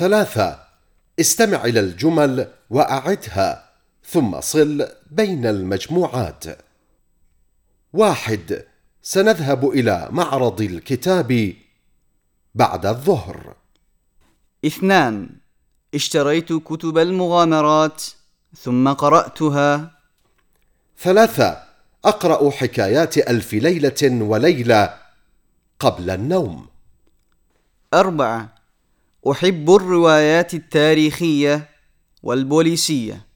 ثلاثة. استمع إلى الجمل وأعدها ثم صل بين المجموعات. واحد. سنذهب إلى معرض الكتاب بعد الظهر. اثنان. اشتريت كتب المغامرات ثم قرأتها. ثلاثة. أقرأ حكايات ألف ليلة وليلة قبل النوم. أربعة. أحب الروايات التاريخية والبوليسية.